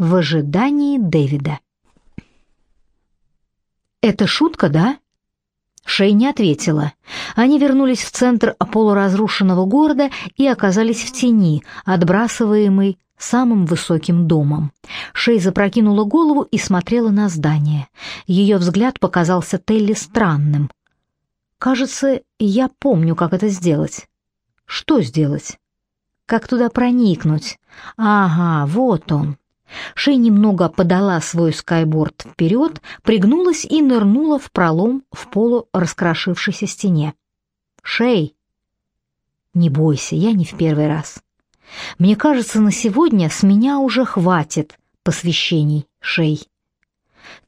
В ожидании Дэвида. «Это шутка, да?» Шей не ответила. Они вернулись в центр полуразрушенного города и оказались в тени, отбрасываемой самым высоким домом. Шей запрокинула голову и смотрела на здание. Ее взгляд показался Телли странным. «Кажется, я помню, как это сделать». «Что сделать?» «Как туда проникнуть?» «Ага, вот он». Шей немного подала свой скайборд вперед, пригнулась и нырнула в пролом в полу раскрошившейся стене. «Шей!» «Не бойся, я не в первый раз. Мне кажется, на сегодня с меня уже хватит посвящений, Шей».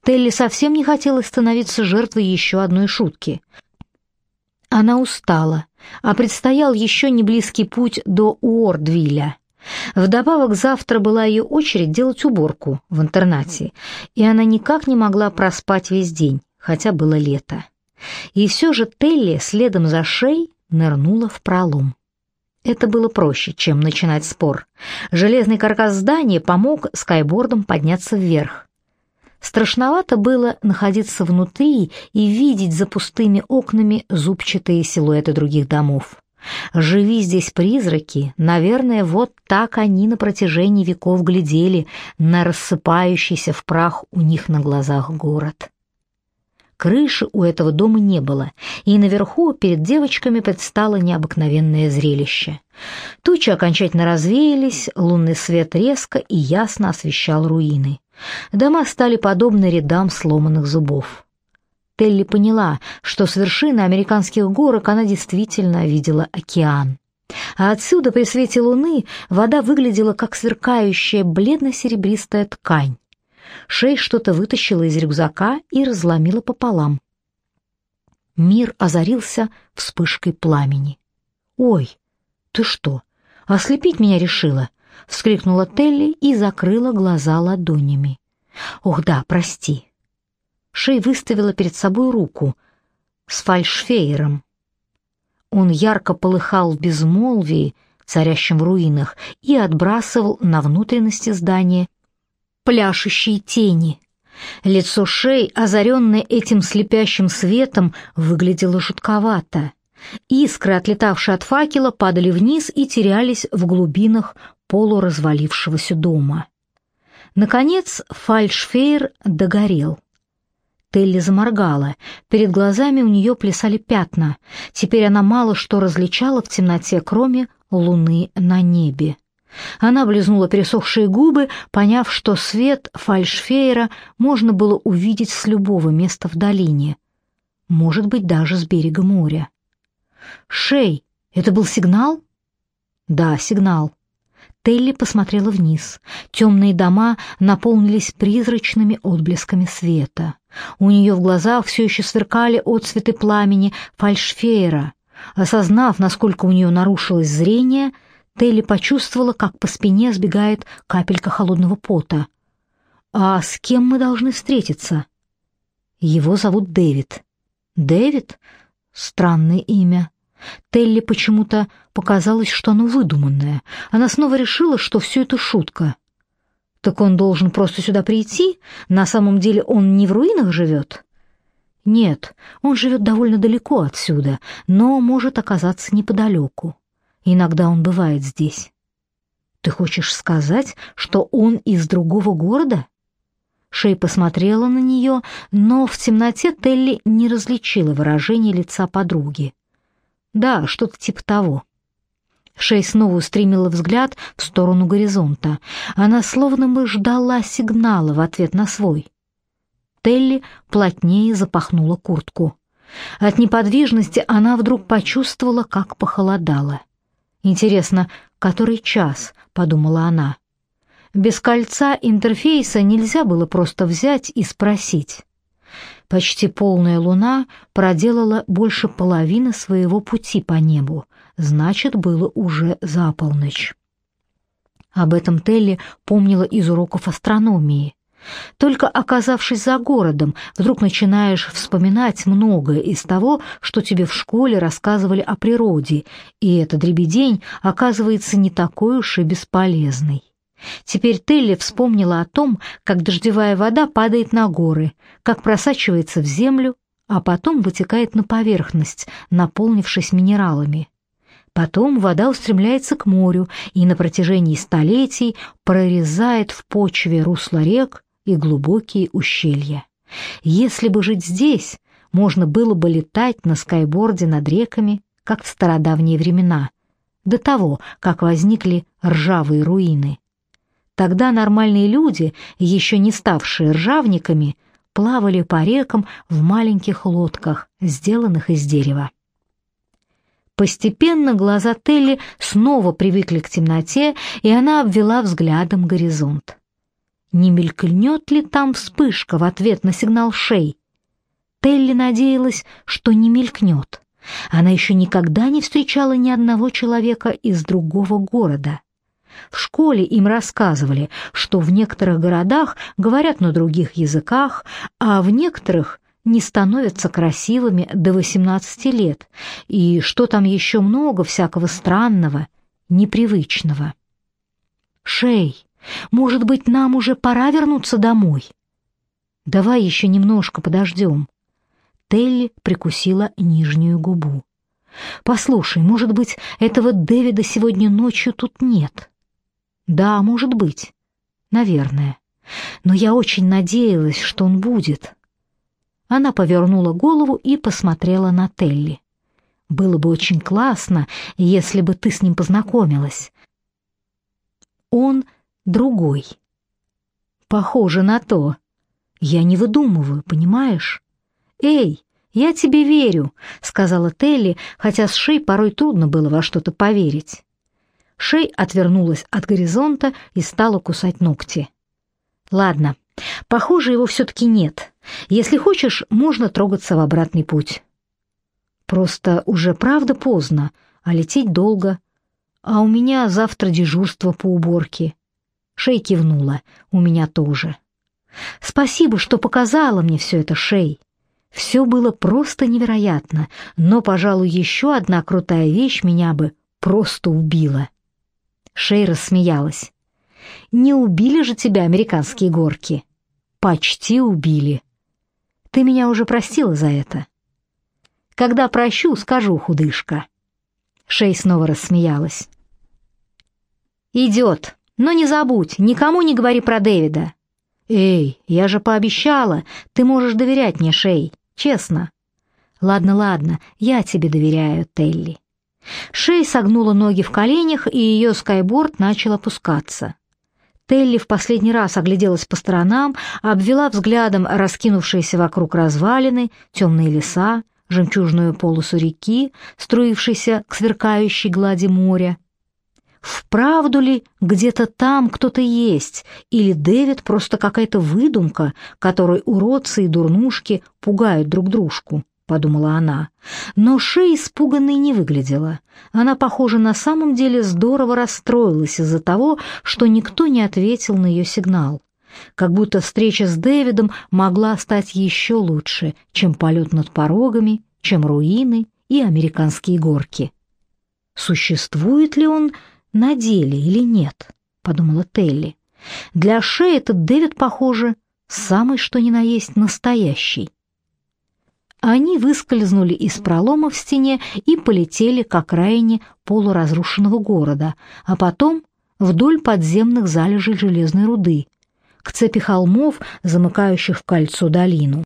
Телли совсем не хотела становиться жертвой еще одной шутки. Она устала, а предстоял еще не близкий путь до Уордвилля. Вдобавок завтра была ее очередь делать уборку в интернате, и она никак не могла проспать весь день, хотя было лето. И все же Телли следом за Шей нырнула в пролом. Это было проще, чем начинать спор. Железный каркас здания помог скайбордам подняться вверх. Страшновато было находиться внутри и видеть за пустыми окнами зубчатые силуэты других домов. Живи здесь призраки, наверное, вот так они на протяжении веков глядели на рассыпающийся в прах у них на глазах город. Крыши у этого дома не было, и наверху перед девочками предстало необыкновенное зрелище. Тучи окончательно развеялись, лунный свет резко и ясно освещал руины. Дома стали подобны рядам сломанных зубов. Телли поняла, что с вершины американских горок она действительно видела океан. А отсюда при свете луны вода выглядела как сверкающая бледно-серебристая ткань. Шей что-то вытащила из рюкзака и разломила пополам. Мир озарился вспышкой пламени. «Ой, ты что, ослепить меня решила?» — вскрикнула Телли и закрыла глаза ладонями. «Ох да, прости, Шей выставила перед собой руку с фальшфейером. Он ярко полыхал в безмолвии, царящем в руинах, и отбрасывал на внутренности здания пляшущие тени. Лицо Шей, озаренное этим слепящим светом, выглядело жутковато. Искры, отлетавшие от факела, падали вниз и терялись в глубинах полуразвалившегося дома. Наконец фальшфейер догорел. Телли заморгала. Перед глазами у нее плясали пятна. Теперь она мало что различала в темноте, кроме луны на небе. Она облизнула пересохшие губы, поняв, что свет фальшфейера можно было увидеть с любого места в долине. Может быть, даже с берега моря. «Шей, это был сигнал?» «Да, сигнал». Телли посмотрела вниз. Темные дома наполнились призрачными отблесками света. У нее в глазах все еще сверкали отцветы пламени фальшфейера. Осознав, насколько у нее нарушилось зрение, Телли почувствовала, как по спине сбегает капелька холодного пота. «А с кем мы должны встретиться?» «Его зовут Дэвид». «Дэвид? Странное имя. Телли почему-то показалось, что оно выдуманное. Она снова решила, что все это шутка. Так он должен просто сюда прийти? На самом деле он не в руинах живет? Нет, он живет довольно далеко отсюда, но может оказаться неподалеку. Иногда он бывает здесь. Ты хочешь сказать, что он из другого города? Шей посмотрела на нее, но в темноте Телли не различила выражение лица подруги. Да, что-то типа того. Шей снова устремила взгляд в сторону горизонта. Она словно бы ждала сигнала в ответ на свой. Телли плотнее запахнула куртку. От неподвижности она вдруг почувствовала, как похолодало. «Интересно, который час?» — подумала она. Без кольца интерфейса нельзя было просто взять и спросить. Почти полная луна проделала больше половины своего пути по небу, значит, было уже за полночь. Об этом Телли помнила из уроков астрономии. Только оказавшись за городом, вдруг начинаешь вспоминать многое из того, что тебе в школе рассказывали о природе, и этот дребедень оказывается не такой уж и бесполезный. Теперь Телли вспомнила о том, как дождевая вода падает на горы, как просачивается в землю, а потом вытекает на поверхность, наполнившись минералами. Потом вода устремляется к морю и на протяжении столетий прорезает в почве русла рек и глубокие ущелья. Если бы жить здесь, можно было бы летать на скайборде над реками, как в стародавние времена, до того, как возникли ржавые руины. Тогда нормальные люди, еще не ставшие ржавниками, плавали по рекам в маленьких лодках, сделанных из дерева. Постепенно глаза Телли снова привыкли к темноте, и она обвела взглядом горизонт. Не мелькнет ли там вспышка в ответ на сигнал шей? Телли надеялась, что не мелькнет. Она еще никогда не встречала ни одного человека из другого города. В школе им рассказывали, что в некоторых городах говорят на других языках, а в некоторых не становятся красивыми до 18 лет, и что там еще много всякого странного, непривычного. «Шей, может быть, нам уже пора вернуться домой?» «Давай еще немножко подождем». Телли прикусила нижнюю губу. «Послушай, может быть, этого Дэвида сегодня ночью тут нет?» «Да, может быть. Наверное. Но я очень надеялась, что он будет». Она повернула голову и посмотрела на Телли. «Было бы очень классно, если бы ты с ним познакомилась. Он другой. Похоже на то. Я не выдумываю, понимаешь? Эй, я тебе верю, сказала Телли, хотя с Шей порой трудно было во что-то поверить. Шей отвернулась от горизонта и стала кусать ногти. Ладно, похоже, его все таки нет. Если хочешь, можно трогаться в обратный путь. Просто уже правда поздно, а лететь долго. А у меня завтра дежурство по уборке. Шей кивнула. У меня тоже. Спасибо, что показала мне все это, Шей. Все было просто невероятно, но, пожалуй, еще одна крутая вещь меня бы просто убила. Шей рассмеялась. Не убили же тебя американские горки? Почти убили. Ты меня уже простила за это. Когда прощу, скажу, худышка. Шей снова рассмеялась. Идет. Но не забудь, никому не говори про Дэвида. Эй, я же пообещала, ты можешь доверять мне, Шей, честно. Ладно, ладно, я тебе доверяю, Телли. Шей согнула ноги в коленях, и ее скайборд начал опускаться. Телли в последний раз огляделась по сторонам, обвела взглядом раскинувшиеся вокруг развалины, темные леса, жемчужную полосу реки, струившейся к сверкающей глади моря, Вправду ли где-то там кто-то есть, или Дэвид просто какая-то выдумка, которой уродцы и дурнушки пугают друг дружку, подумала она. Но Шей испуганной не выглядела. Она, похоже, на самом деле здорово расстроилась из-за того, что никто не ответил на ее сигнал. Как будто встреча с Дэвидом могла стать еще лучше, чем полет над порогами, чем руины и американские горки. Существует ли он на деле или нет, подумала Телли. Для Шеи этот Дэвид, похоже, самый что ни на есть настоящий. Они выскользнули из пролома в стене и полетели к окраине полуразрушенного города, а потом вдоль подземных залежей железной руды, к цепи холмов, замыкающих в кольцо долину.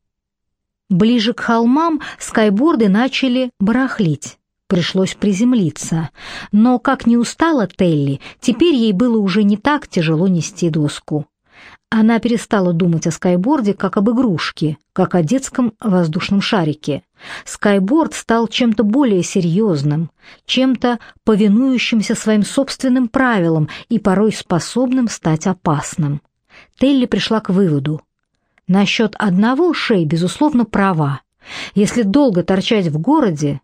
Ближе к холмам скайборды начали барахлить. Пришлось приземлиться. Но, как не устала Телли, теперь ей было уже не так тяжело нести доску. Она перестала думать о скайборде как об игрушке, как о детском воздушном шарике. Скайборд стал чем-то более серьезным, чем-то повинующимся своим собственным правилам и порой способным стать опасным. Телли пришла к выводу. Насчет одного Шей, безусловно, права. Если долго торчать в городе,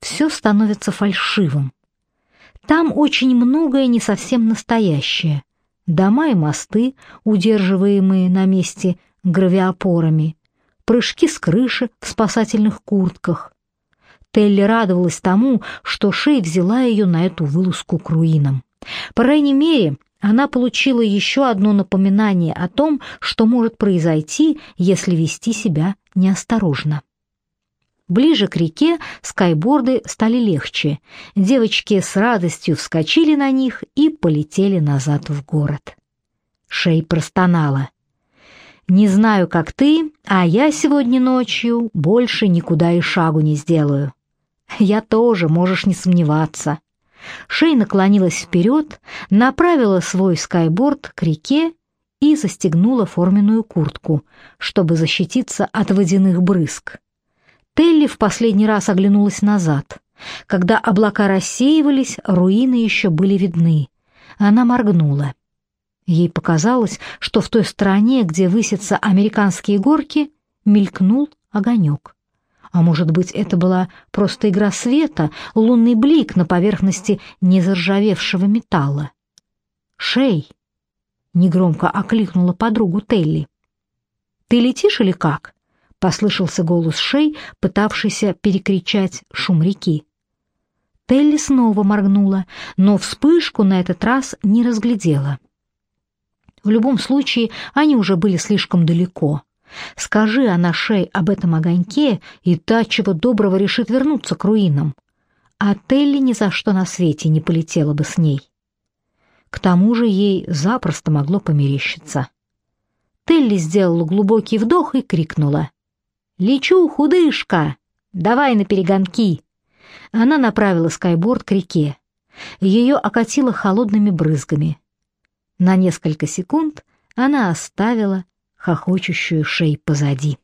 все становится фальшивым. Там очень многое не совсем настоящее. Дома и мосты, удерживаемые на месте гравиопорами, прыжки с крыши в спасательных куртках. Телли радовалась тому, что Шей взяла ее на эту вылазку к руинам. По крайней мере, она получила еще одно напоминание о том, что может произойти, если вести себя неосторожно. Ближе к реке скайборды стали легче. Девочки с радостью вскочили на них и полетели назад в город. Шей простонала. «Не знаю, как ты, а я сегодня ночью больше никуда и шагу не сделаю». «Я тоже, можешь не сомневаться». Шей наклонилась вперед, направила свой скайборд к реке и застегнула форменную куртку, чтобы защититься от водяных брызг. Телли в последний раз оглянулась назад. Когда облака рассеивались, руины еще были видны. Она моргнула. Ей показалось, что в той стороне, где высятся американские горки, мелькнул огонек. А может быть, это была просто игра света, лунный блик на поверхности незаржавевшего металла. «Шей!» — негромко окликнула подругу Телли. «Ты летишь или как?» Послышался голос Шей, пытавшийся перекричать шум реки. Телли снова моргнула, но вспышку на этот раз не разглядела. В любом случае, они уже были слишком далеко. Скажи она Шей об этом огоньке, и та чего доброго решит вернуться к руинам. А Телли ни за что на свете не полетела бы с ней. К тому же ей запросто могло померещиться. Телли сделала глубокий вдох и крикнула. «Лечу, худышка! Давай на перегонки!» Она направила скайборд к реке. Ее окатило холодными брызгами. На несколько секунд она оставила хохочущую шею позади.